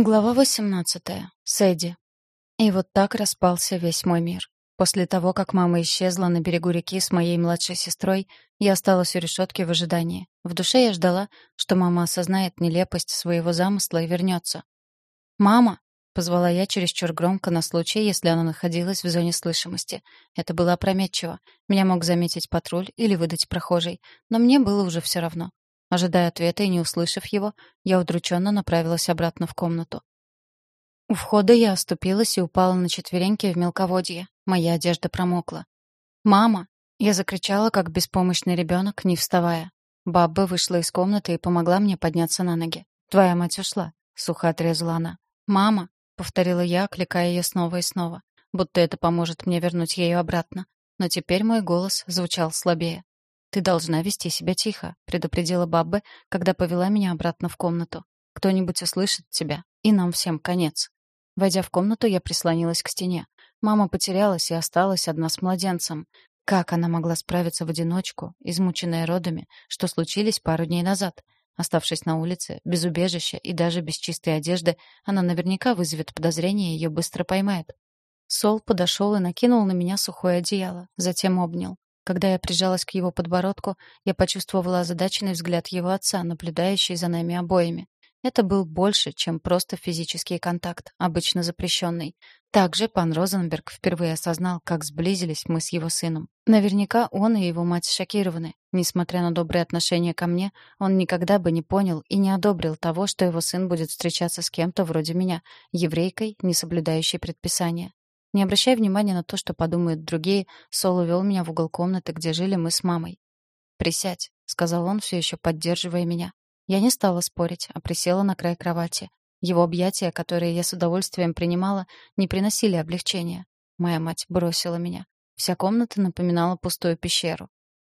Глава 18. Сэдди. И вот так распался весь мой мир. После того, как мама исчезла на берегу реки с моей младшей сестрой, я осталась у решетки в ожидании. В душе я ждала, что мама осознает нелепость своего замысла и вернется. «Мама!» — позвала я чересчур громко на случай, если она находилась в зоне слышимости. Это было опрометчиво. Меня мог заметить патруль или выдать прохожий, но мне было уже все равно. Ожидая ответа и не услышав его, я удрученно направилась обратно в комнату. У входа я оступилась и упала на четвереньки в мелководье. Моя одежда промокла. «Мама!» — я закричала, как беспомощный ребенок, не вставая. Бабба вышла из комнаты и помогла мне подняться на ноги. «Твоя мать ушла», — сухо отрезала она. «Мама!» — повторила я, окликая ее снова и снова, будто это поможет мне вернуть ее обратно. Но теперь мой голос звучал слабее. «Ты должна вести себя тихо», — предупредила Баббе, когда повела меня обратно в комнату. «Кто-нибудь услышит тебя, и нам всем конец». Войдя в комнату, я прислонилась к стене. Мама потерялась и осталась одна с младенцем. Как она могла справиться в одиночку, измученная родами, что случились пару дней назад? Оставшись на улице, без убежища и даже без чистой одежды, она наверняка вызовет подозрение и ее быстро поймает. Сол подошел и накинул на меня сухое одеяло, затем обнял. Когда я прижалась к его подбородку, я почувствовала озадаченный взгляд его отца, наблюдающий за нами обоими. Это был больше, чем просто физический контакт, обычно запрещенный. Также пан Розенберг впервые осознал, как сблизились мы с его сыном. Наверняка он и его мать шокированы. Несмотря на добрые отношения ко мне, он никогда бы не понял и не одобрил того, что его сын будет встречаться с кем-то вроде меня, еврейкой, не соблюдающей предписания. Не обращая внимания на то, что подумают другие, Сол увел меня в угол комнаты, где жили мы с мамой. «Присядь», — сказал он, все еще поддерживая меня. Я не стала спорить, а присела на край кровати. Его объятия, которые я с удовольствием принимала, не приносили облегчения. Моя мать бросила меня. Вся комната напоминала пустую пещеру.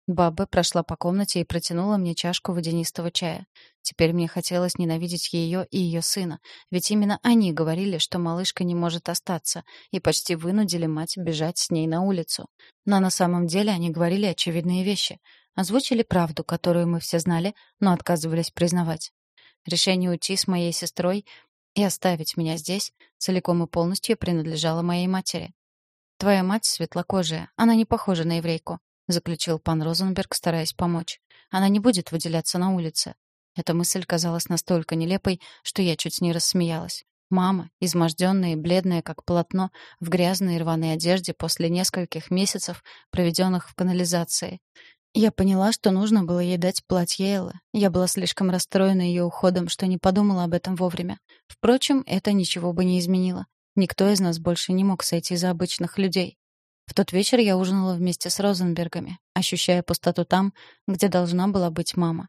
Баба прошла по комнате и протянула мне чашку водянистого чая. Теперь мне хотелось ненавидеть ее и ее сына, ведь именно они говорили, что малышка не может остаться, и почти вынудили мать бежать с ней на улицу. Но на самом деле они говорили очевидные вещи. Озвучили правду, которую мы все знали, но отказывались признавать. Решение уйти с моей сестрой и оставить меня здесь целиком и полностью принадлежало моей матери. Твоя мать светлокожая, она не похожа на еврейку. — заключил пан Розенберг, стараясь помочь. «Она не будет выделяться на улице». Эта мысль казалась настолько нелепой, что я чуть не рассмеялась. Мама, изможденная и бледная, как полотно, в грязной и рваной одежде после нескольких месяцев, проведенных в канализации. Я поняла, что нужно было ей дать платье Эллы. Я была слишком расстроена ее уходом, что не подумала об этом вовремя. Впрочем, это ничего бы не изменило. Никто из нас больше не мог сойти за обычных людей. В тот вечер я ужинала вместе с Розенбергами, ощущая пустоту там, где должна была быть мама.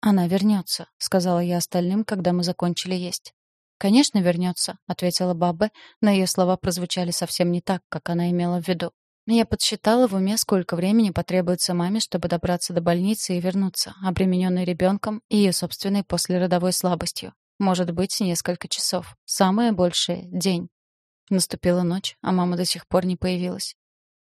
«Она вернется», — сказала я остальным, когда мы закончили есть. «Конечно, вернется», — ответила Бабе, но ее слова прозвучали совсем не так, как она имела в виду. Я подсчитала в уме, сколько времени потребуется маме, чтобы добраться до больницы и вернуться, обремененной ребенком и ее собственной послеродовой слабостью. Может быть, несколько часов. Самое большее — день. Наступила ночь, а мама до сих пор не появилась.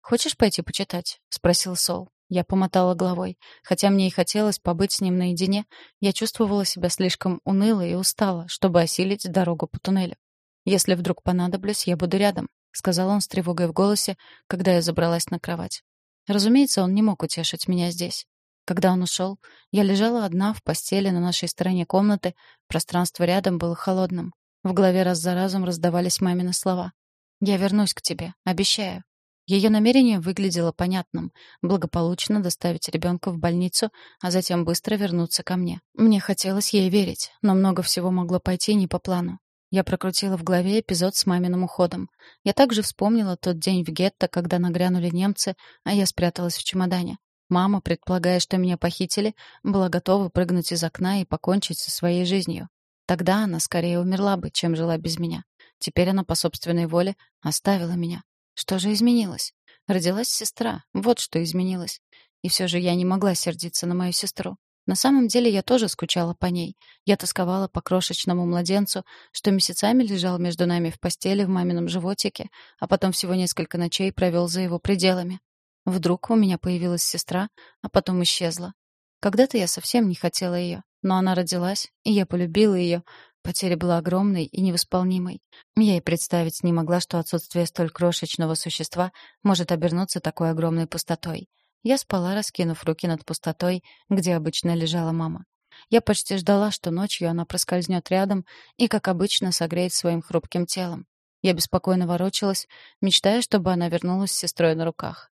«Хочешь пойти почитать?» — спросил Сол. Я помотала головой. Хотя мне и хотелось побыть с ним наедине, я чувствовала себя слишком уныло и устала, чтобы осилить дорогу по туннелю. «Если вдруг понадоблюсь, я буду рядом», — сказал он с тревогой в голосе, когда я забралась на кровать. Разумеется, он не мог утешить меня здесь. Когда он ушел, я лежала одна в постели на нашей стороне комнаты, пространство рядом было холодным. В голове раз за разом раздавались мамины слова. «Я вернусь к тебе, обещаю». Ее намерение выглядело понятным — благополучно доставить ребенка в больницу, а затем быстро вернуться ко мне. Мне хотелось ей верить, но много всего могло пойти не по плану. Я прокрутила в голове эпизод с маминым уходом. Я также вспомнила тот день в гетто, когда нагрянули немцы, а я спряталась в чемодане. Мама, предполагая, что меня похитили, была готова прыгнуть из окна и покончить со своей жизнью. Тогда она скорее умерла бы, чем жила без меня. Теперь она по собственной воле оставила меня. Что же изменилось? Родилась сестра. Вот что изменилось. И все же я не могла сердиться на мою сестру. На самом деле я тоже скучала по ней. Я тосковала по крошечному младенцу, что месяцами лежал между нами в постели в мамином животике, а потом всего несколько ночей провел за его пределами. Вдруг у меня появилась сестра, а потом исчезла. Когда-то я совсем не хотела ее, но она родилась, и я полюбила ее, Потеря была огромной и невосполнимой. Я и представить не могла, что отсутствие столь крошечного существа может обернуться такой огромной пустотой. Я спала, раскинув руки над пустотой, где обычно лежала мама. Я почти ждала, что ночью она проскользнет рядом и, как обычно, согреет своим хрупким телом. Я беспокойно ворочалась, мечтая, чтобы она вернулась с сестрой на руках.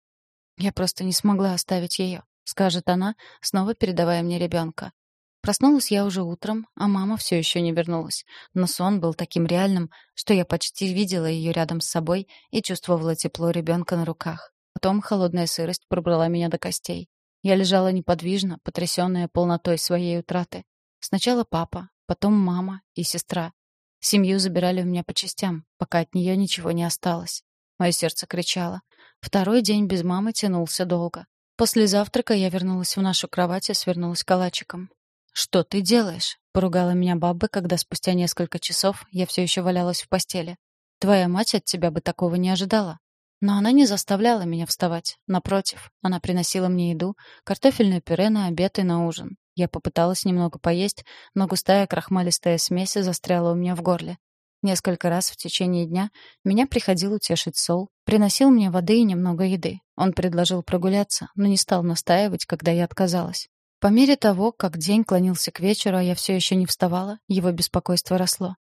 «Я просто не смогла оставить ее», — скажет она, снова передавая мне ребенка. Проснулась я уже утром, а мама все еще не вернулась. Но сон был таким реальным, что я почти видела ее рядом с собой и чувствовала тепло ребенка на руках. Потом холодная сырость пробрала меня до костей. Я лежала неподвижно, потрясенная полнотой своей утраты. Сначала папа, потом мама и сестра. Семью забирали у меня по частям, пока от нее ничего не осталось. Мое сердце кричало. Второй день без мамы тянулся долго. После завтрака я вернулась в нашу кровать и свернулась калачиком. «Что ты делаешь?» — поругала меня баба, когда спустя несколько часов я все еще валялась в постели. «Твоя мать от тебя бы такого не ожидала». Но она не заставляла меня вставать. Напротив, она приносила мне еду, картофельное пюре на обед и на ужин. Я попыталась немного поесть, но густая крахмалистая смесь застряла у меня в горле. Несколько раз в течение дня меня приходил утешить Сол, приносил мне воды и немного еды. Он предложил прогуляться, но не стал настаивать, когда я отказалась. По мере того, как день клонился к вечеру, а я все еще не вставала, его беспокойство росло.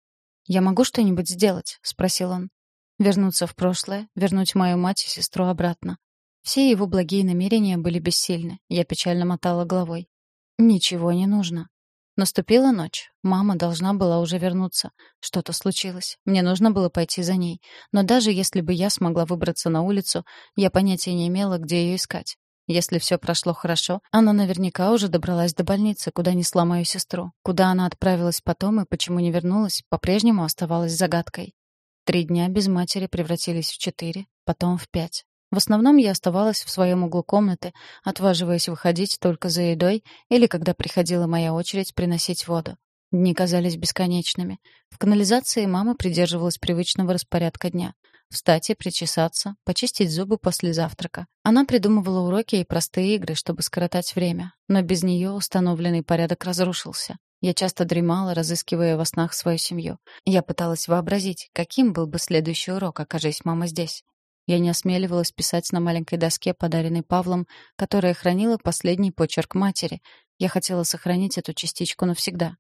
«Я могу что-нибудь сделать?» — спросил он. «Вернуться в прошлое, вернуть мою мать и сестру обратно». Все его благие намерения были бессильны. Я печально мотала головой. «Ничего не нужно». Наступила ночь. Мама должна была уже вернуться. Что-то случилось. Мне нужно было пойти за ней. Но даже если бы я смогла выбраться на улицу, я понятия не имела, где ее искать. Если все прошло хорошо, она наверняка уже добралась до больницы, куда несла мою сестру. Куда она отправилась потом и почему не вернулась, по-прежнему оставалось загадкой. Три дня без матери превратились в четыре, потом в пять. В основном я оставалась в своем углу комнаты, отваживаясь выходить только за едой или когда приходила моя очередь приносить воду. Дни казались бесконечными. В канализации мама придерживалась привычного распорядка дня. Встать и причесаться, почистить зубы после завтрака. Она придумывала уроки и простые игры, чтобы скоротать время. Но без нее установленный порядок разрушился. Я часто дремала, разыскивая во снах свою семью. Я пыталась вообразить, каким был бы следующий урок, окажись мама здесь. Я не осмеливалась писать на маленькой доске, подаренной Павлом, которая хранила последний почерк матери. Я хотела сохранить эту частичку навсегда.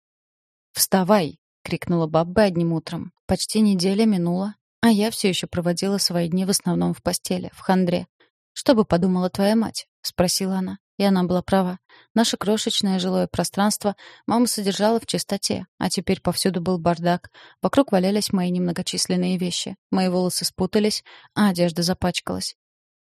«Вставай!» — крикнула бабба одним утром. Почти неделя минула, а я все еще проводила свои дни в основном в постели, в хандре. «Что бы подумала твоя мать?» — спросила она. И она была права. Наше крошечное жилое пространство мама содержала в чистоте, а теперь повсюду был бардак. Вокруг валялись мои немногочисленные вещи. Мои волосы спутались, а одежда запачкалась.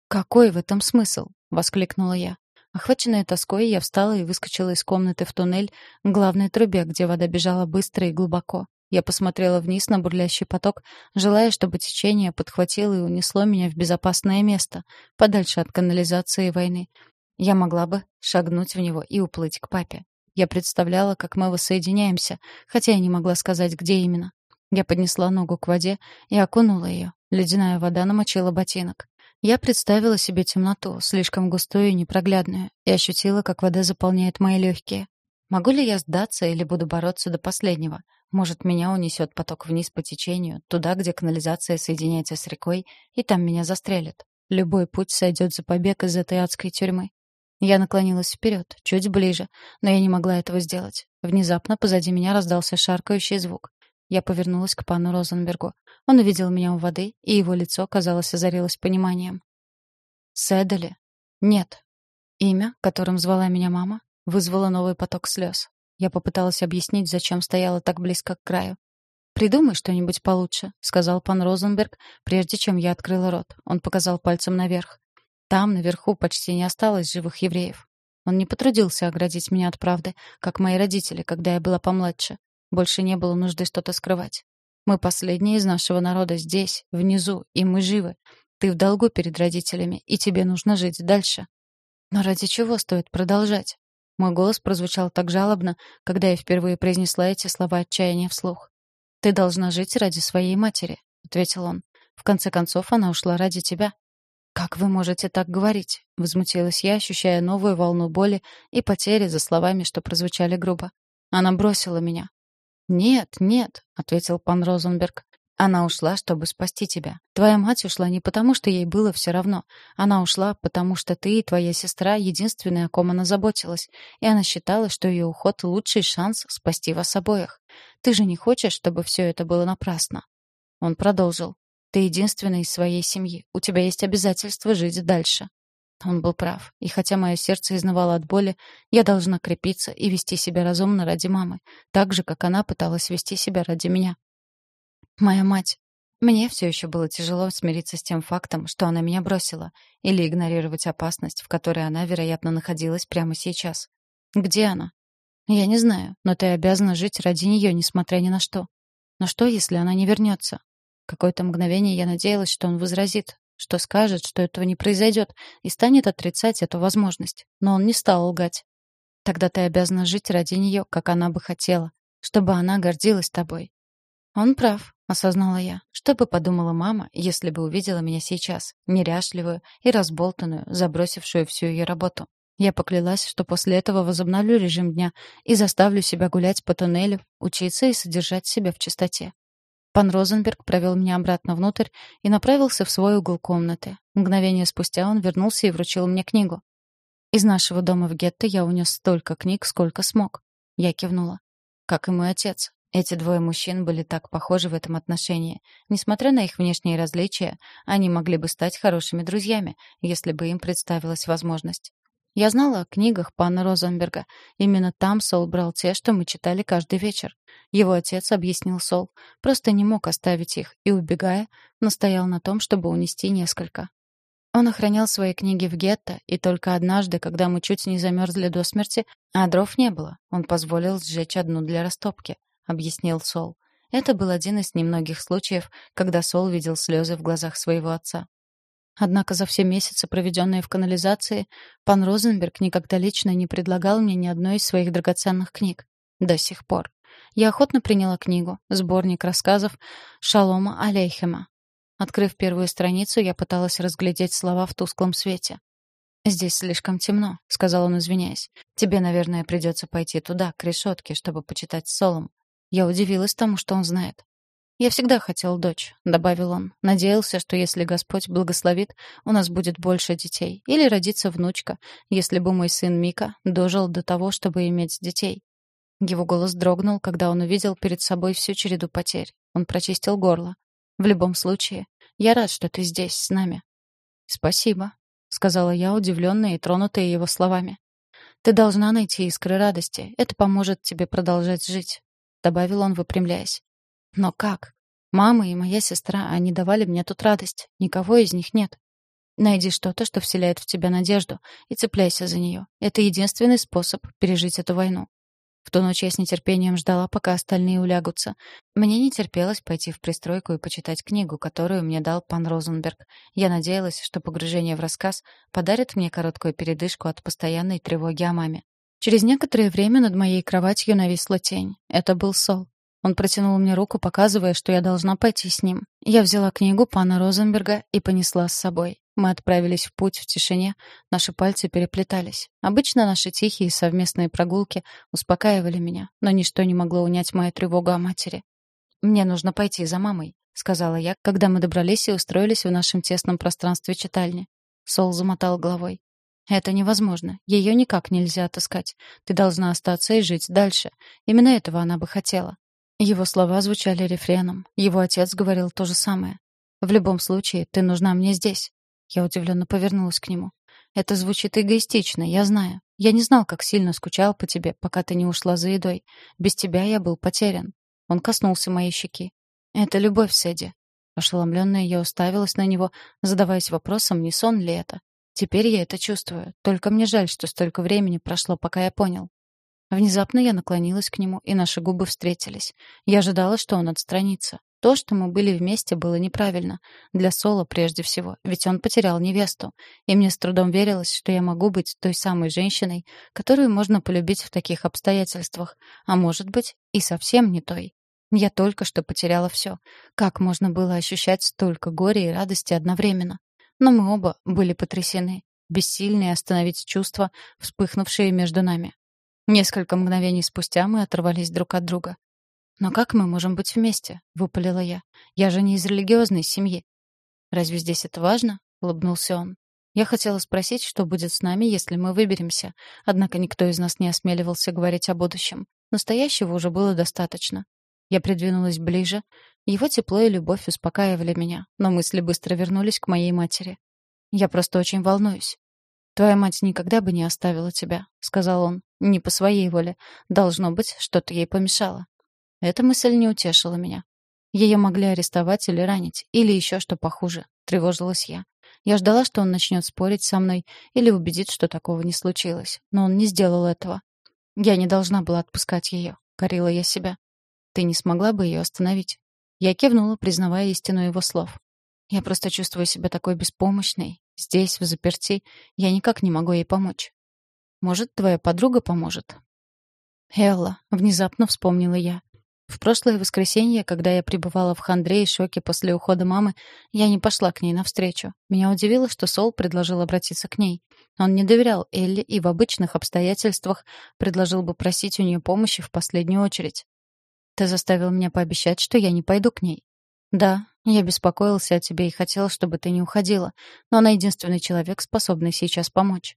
«Какой в этом смысл?» — воскликнула я. Охваченная тоской, я встала и выскочила из комнаты в туннель к главной трубе, где вода бежала быстро и глубоко. Я посмотрела вниз на бурлящий поток, желая, чтобы течение подхватило и унесло меня в безопасное место, подальше от канализации и войны. Я могла бы шагнуть в него и уплыть к папе. Я представляла, как мы воссоединяемся, хотя я не могла сказать, где именно. Я поднесла ногу к воде и окунула ее. Ледяная вода намочила ботинок. Я представила себе темноту, слишком густую и непроглядную, и ощутила, как вода заполняет мои легкие. Могу ли я сдаться или буду бороться до последнего? Может, меня унесет поток вниз по течению, туда, где канализация соединяется с рекой, и там меня застрелят. Любой путь сойдет за побег из этой адской тюрьмы. Я наклонилась вперед, чуть ближе, но я не могла этого сделать. Внезапно позади меня раздался шаркающий звук. Я повернулась к пану Розенбергу. Он увидел меня у воды, и его лицо, казалось, озарилось пониманием. «Сэдали?» «Нет». Имя, которым звала меня мама, вызвало новый поток слез. Я попыталась объяснить, зачем стояла так близко к краю. «Придумай что-нибудь получше», — сказал пан Розенберг, прежде чем я открыла рот. Он показал пальцем наверх. Там, наверху, почти не осталось живых евреев. Он не потрудился оградить меня от правды, как мои родители, когда я была помладше. Больше не было нужды что-то скрывать. Мы последние из нашего народа здесь, внизу, и мы живы. Ты в долгу перед родителями, и тебе нужно жить дальше. Но ради чего стоит продолжать? Мой голос прозвучал так жалобно, когда я впервые произнесла эти слова отчаяния вслух. «Ты должна жить ради своей матери», — ответил он. «В конце концов, она ушла ради тебя». «Как вы можете так говорить?» — возмутилась я, ощущая новую волну боли и потери за словами, что прозвучали грубо. «Она бросила меня». «Нет, нет», — ответил пан Розенберг. Она ушла, чтобы спасти тебя. Твоя мать ушла не потому, что ей было все равно. Она ушла, потому что ты и твоя сестра — единственные, о ком она заботилась. И она считала, что ее уход — лучший шанс спасти вас обоих. Ты же не хочешь, чтобы все это было напрасно?» Он продолжил. «Ты единственный из своей семьи. У тебя есть обязательство жить дальше». Он был прав. И хотя мое сердце изнывало от боли, я должна крепиться и вести себя разумно ради мамы, так же, как она пыталась вести себя ради меня. Моя мать. Мне все еще было тяжело смириться с тем фактом, что она меня бросила, или игнорировать опасность, в которой она, вероятно, находилась прямо сейчас. Где она? Я не знаю, но ты обязана жить ради нее, несмотря ни на что. Но что, если она не вернется? Какое-то мгновение я надеялась, что он возразит, что скажет, что этого не произойдет, и станет отрицать эту возможность. Но он не стал лгать. Тогда ты обязана жить ради нее, как она бы хотела, чтобы она гордилась тобой. Он прав осознала я. Что бы подумала мама, если бы увидела меня сейчас, неряшливую и разболтанную, забросившую всю ее работу? Я поклялась, что после этого возобновлю режим дня и заставлю себя гулять по туннелю, учиться и содержать себя в чистоте. Пан Розенберг провел меня обратно внутрь и направился в свой угол комнаты. Мгновение спустя он вернулся и вручил мне книгу. Из нашего дома в гетто я унес столько книг, сколько смог. Я кивнула. Как и мой отец. Эти двое мужчин были так похожи в этом отношении. Несмотря на их внешние различия, они могли бы стать хорошими друзьями, если бы им представилась возможность. Я знала о книгах пана Розенберга. Именно там Сол брал те, что мы читали каждый вечер. Его отец объяснил Сол. Просто не мог оставить их и, убегая, настоял на том, чтобы унести несколько. Он охранял свои книги в гетто, и только однажды, когда мы чуть не замерзли до смерти, а дров не было, он позволил сжечь одну для растопки. — объяснил Сол. Это был один из немногих случаев, когда Сол видел слезы в глазах своего отца. Однако за все месяцы, проведенные в канализации, пан Розенберг никогда лично не предлагал мне ни одной из своих драгоценных книг. До сих пор. Я охотно приняла книгу, сборник рассказов Шалома Алейхема. Открыв первую страницу, я пыталась разглядеть слова в тусклом свете. «Здесь слишком темно», — сказал он, извиняясь. «Тебе, наверное, придется пойти туда, к решетке, чтобы почитать Солом. Я удивилась тому, что он знает. «Я всегда хотел дочь», — добавил он. «Надеялся, что если Господь благословит, у нас будет больше детей. Или родится внучка, если бы мой сын Мика дожил до того, чтобы иметь детей». Его голос дрогнул, когда он увидел перед собой всю череду потерь. Он прочистил горло. «В любом случае, я рад, что ты здесь, с нами». «Спасибо», — сказала я, удивленная и тронутая его словами. «Ты должна найти искры радости. Это поможет тебе продолжать жить. — добавил он, выпрямляясь. «Но как? Мама и моя сестра, они давали мне тут радость. Никого из них нет. Найди что-то, что вселяет в тебя надежду, и цепляйся за нее. Это единственный способ пережить эту войну». В ту ночь я с нетерпением ждала, пока остальные улягутся. Мне не терпелось пойти в пристройку и почитать книгу, которую мне дал пан Розенберг. Я надеялась, что погружение в рассказ подарит мне короткую передышку от постоянной тревоги о маме. Через некоторое время над моей кроватью нависла тень. Это был Сол. Он протянул мне руку, показывая, что я должна пойти с ним. Я взяла книгу пана Розенберга и понесла с собой. Мы отправились в путь в тишине, наши пальцы переплетались. Обычно наши тихие совместные прогулки успокаивали меня, но ничто не могло унять мою тревогу о матери. «Мне нужно пойти за мамой», — сказала я, когда мы добрались и устроились в нашем тесном пространстве читальни. Сол замотал головой. Это невозможно. Ее никак нельзя отыскать. Ты должна остаться и жить дальше. Именно этого она бы хотела. Его слова звучали рефреном. Его отец говорил то же самое. В любом случае, ты нужна мне здесь. Я удивленно повернулась к нему. Это звучит эгоистично, я знаю. Я не знал, как сильно скучал по тебе, пока ты не ушла за едой. Без тебя я был потерян. Он коснулся моей щеки. Это любовь, Сэдди. Ошеломленная я уставилась на него, задаваясь вопросом, не сон ли это. Теперь я это чувствую. Только мне жаль, что столько времени прошло, пока я понял. Внезапно я наклонилась к нему, и наши губы встретились. Я ожидала, что он отстранится. То, что мы были вместе, было неправильно. Для Соло прежде всего, ведь он потерял невесту. И мне с трудом верилось, что я могу быть той самой женщиной, которую можно полюбить в таких обстоятельствах. А может быть, и совсем не той. Я только что потеряла все. Как можно было ощущать столько горя и радости одновременно? Но мы оба были потрясены, бессильные остановить чувства, вспыхнувшие между нами. Несколько мгновений спустя мы оторвались друг от друга. «Но как мы можем быть вместе?» — выпалила я. «Я же не из религиозной семьи». «Разве здесь это важно?» — улыбнулся он. Я хотела спросить, что будет с нами, если мы выберемся. Однако никто из нас не осмеливался говорить о будущем. Настоящего уже было достаточно. Я придвинулась ближе. Его тепло и любовь успокаивали меня, но мысли быстро вернулись к моей матери. «Я просто очень волнуюсь». «Твоя мать никогда бы не оставила тебя», — сказал он. «Не по своей воле. Должно быть, что-то ей помешало». Эта мысль не утешила меня. Ее могли арестовать или ранить, или еще что похуже. Тревожилась я. Я ждала, что он начнет спорить со мной или убедит, что такого не случилось. Но он не сделал этого. Я не должна была отпускать ее. Корила я себя. Ты не смогла бы ее остановить? Я кивнула, признавая истину его слов. Я просто чувствую себя такой беспомощной. Здесь, в заперти, я никак не могу ей помочь. Может, твоя подруга поможет? Элла, внезапно вспомнила я. В прошлое воскресенье, когда я пребывала в хандре и шоке после ухода мамы, я не пошла к ней навстречу. Меня удивило, что Сол предложил обратиться к ней. Он не доверял Элли и в обычных обстоятельствах предложил бы просить у нее помощи в последнюю очередь. «Ты заставил меня пообещать, что я не пойду к ней». «Да, я беспокоился о тебе и хотел, чтобы ты не уходила, но она единственный человек, способный сейчас помочь».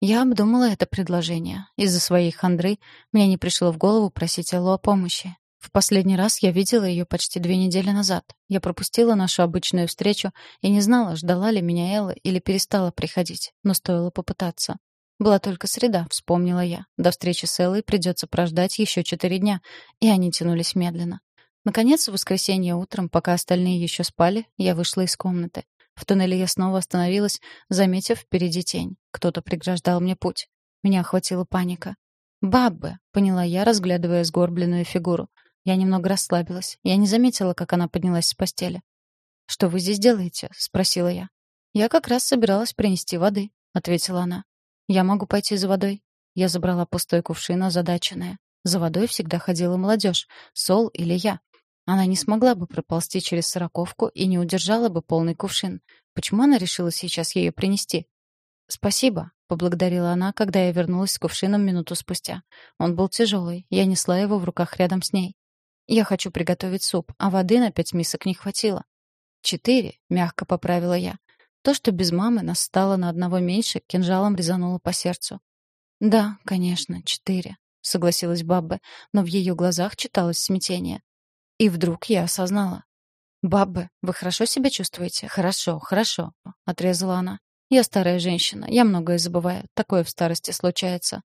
Я обдумала это предложение. Из-за своей хандры мне не пришло в голову просить Эллу о помощи. В последний раз я видела ее почти две недели назад. Я пропустила нашу обычную встречу и не знала, ждала ли меня Элла или перестала приходить, но стоило попытаться. Была только среда, вспомнила я. До встречи с Эллой придется прождать еще четыре дня, и они тянулись медленно. Наконец, в воскресенье утром, пока остальные еще спали, я вышла из комнаты. В туннеле я снова остановилась, заметив впереди тень. Кто-то преграждал мне путь. Меня охватила паника. «Баббе», — поняла я, разглядывая сгорбленную фигуру. Я немного расслабилась. Я не заметила, как она поднялась с постели. «Что вы здесь делаете?» — спросила я. «Я как раз собиралась принести воды», — ответила она. «Я могу пойти за водой». Я забрала пустой кувшин, озадаченная. За водой всегда ходила молодежь, Сол или я. Она не смогла бы проползти через сороковку и не удержала бы полный кувшин. Почему она решила сейчас ее принести? «Спасибо», — поблагодарила она, когда я вернулась с кувшином минуту спустя. Он был тяжелый, я несла его в руках рядом с ней. Я хочу приготовить суп, а воды на пять мисок не хватило. Четыре, мягко поправила я. То, что без мамы нас стало на одного меньше, кинжалом резануло по сердцу. Да, конечно, четыре, согласилась Баббе, но в ее глазах читалось смятение. И вдруг я осознала. «Баббе, вы хорошо себя чувствуете?» «Хорошо, хорошо», — отрезала она. «Я старая женщина, я многое забываю. Такое в старости случается.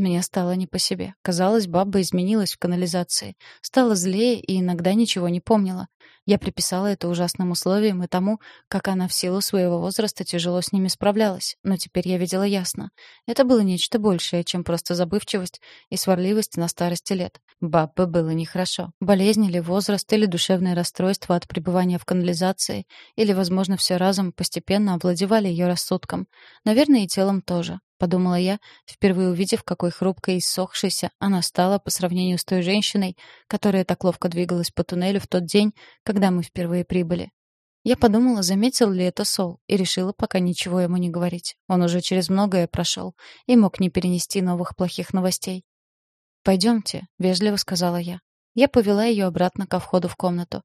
Мне стало не по себе. Казалось, баба изменилась в канализации. Стала злее и иногда ничего не помнила. Я приписала это ужасным условиям и тому, как она в силу своего возраста тяжело с ними справлялась. Но теперь я видела ясно. Это было нечто большее, чем просто забывчивость и сварливость на старости лет. Баббе было нехорошо. Болезнь или возраст, или душевное расстройство от пребывания в канализации, или, возможно, все разом постепенно овладевали ее рассудком. Наверное, и телом тоже подумала я, впервые увидев, какой хрупкой и ссохшейся она стала по сравнению с той женщиной, которая так ловко двигалась по туннелю в тот день, когда мы впервые прибыли. Я подумала, заметил ли это Сол, и решила пока ничего ему не говорить. Он уже через многое прошел и мог не перенести новых плохих новостей. «Пойдемте», — вежливо сказала я. Я повела ее обратно ко входу в комнату.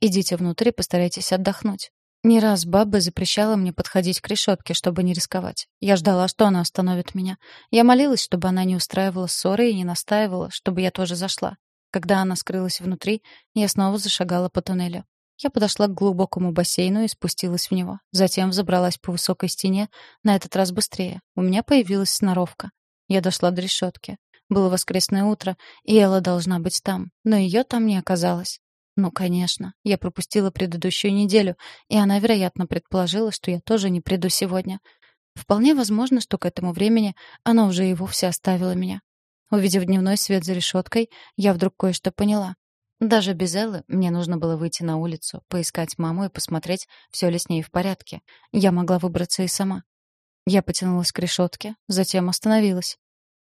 «Идите внутрь и постарайтесь отдохнуть. Не раз баба запрещала мне подходить к решетке, чтобы не рисковать. Я ждала, что она остановит меня. Я молилась, чтобы она не устраивала ссоры и не настаивала, чтобы я тоже зашла. Когда она скрылась внутри, я снова зашагала по туннелю. Я подошла к глубокому бассейну и спустилась в него. Затем взобралась по высокой стене, на этот раз быстрее. У меня появилась сноровка. Я дошла до решетки. Было воскресное утро, и Элла должна быть там, но ее там не оказалось. Ну, конечно. Я пропустила предыдущую неделю, и она, вероятно, предположила, что я тоже не приду сегодня. Вполне возможно, что к этому времени она уже и вовсе оставила меня. Увидев дневной свет за решеткой, я вдруг кое-что поняла. Даже без Эллы мне нужно было выйти на улицу, поискать маму и посмотреть, все ли с ней в порядке. Я могла выбраться и сама. Я потянулась к решетке, затем остановилась.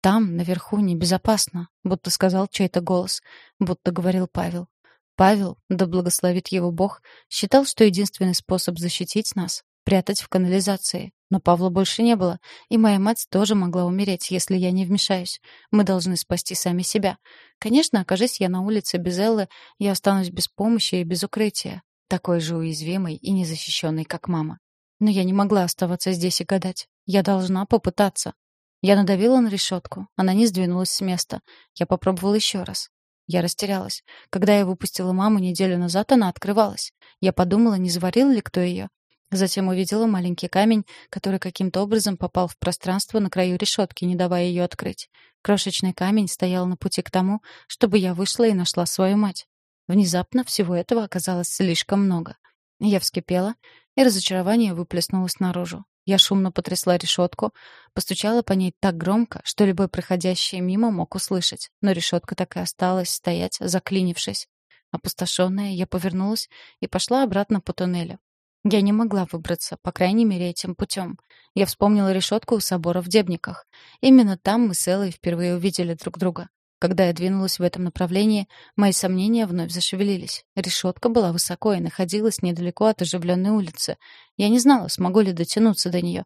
Там, наверху, небезопасно, будто сказал чей-то голос, будто говорил Павел. Павел, да благословит его Бог, считал, что единственный способ защитить нас — прятать в канализации. Но Павла больше не было, и моя мать тоже могла умереть, если я не вмешаюсь. Мы должны спасти сами себя. Конечно, окажись я на улице без Эллы, я останусь без помощи и без укрытия, такой же уязвимой и незащищенной, как мама. Но я не могла оставаться здесь и гадать. Я должна попытаться. Я надавила на решетку. Она не сдвинулась с места. Я попробовала еще раз. Я растерялась. Когда я выпустила маму неделю назад, она открывалась. Я подумала, не заварил ли кто ее. Затем увидела маленький камень, который каким-то образом попал в пространство на краю решетки, не давая ее открыть. Крошечный камень стоял на пути к тому, чтобы я вышла и нашла свою мать. Внезапно всего этого оказалось слишком много. Я вскипела, и разочарование выплеснулось наружу. Я шумно потрясла решетку, постучала по ней так громко, что любой проходящий мимо мог услышать, но решетка так и осталась стоять, заклинившись. Опустошенная, я повернулась и пошла обратно по туннелю. Я не могла выбраться, по крайней мере, этим путем. Я вспомнила решетку у собора в Дебниках. Именно там мы с Эллой впервые увидели друг друга. Когда я двинулась в этом направлении, мои сомнения вновь зашевелились. Решетка была высоко и находилась недалеко от оживленной улицы. Я не знала, смогу ли дотянуться до нее.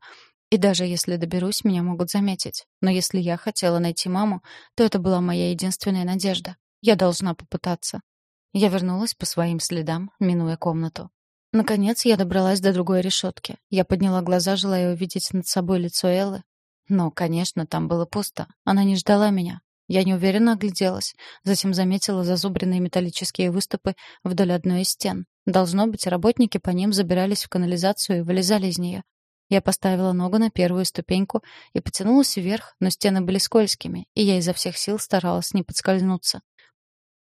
И даже если доберусь, меня могут заметить. Но если я хотела найти маму, то это была моя единственная надежда. Я должна попытаться. Я вернулась по своим следам, минуя комнату. Наконец я добралась до другой решетки. Я подняла глаза, желая увидеть над собой лицо Эллы. Но, конечно, там было пусто. Она не ждала меня. Я неуверенно огляделась, затем заметила зазубренные металлические выступы вдоль одной из стен. Должно быть, работники по ним забирались в канализацию и вылезали из нее. Я поставила ногу на первую ступеньку и потянулась вверх, но стены были скользкими, и я изо всех сил старалась не подскользнуться.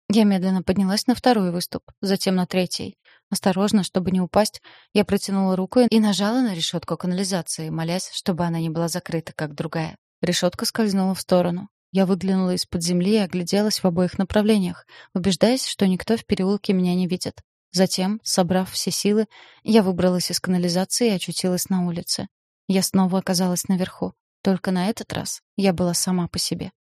Я медленно поднялась на второй выступ, затем на третий. Осторожно, чтобы не упасть, я протянула руку и нажала на решетку канализации, молясь, чтобы она не была закрыта, как другая. Решетка скользнула в сторону. Я выглянула из-под земли и огляделась в обоих направлениях, убеждаясь, что никто в переулке меня не видит. Затем, собрав все силы, я выбралась из канализации и очутилась на улице. Я снова оказалась наверху. Только на этот раз я была сама по себе.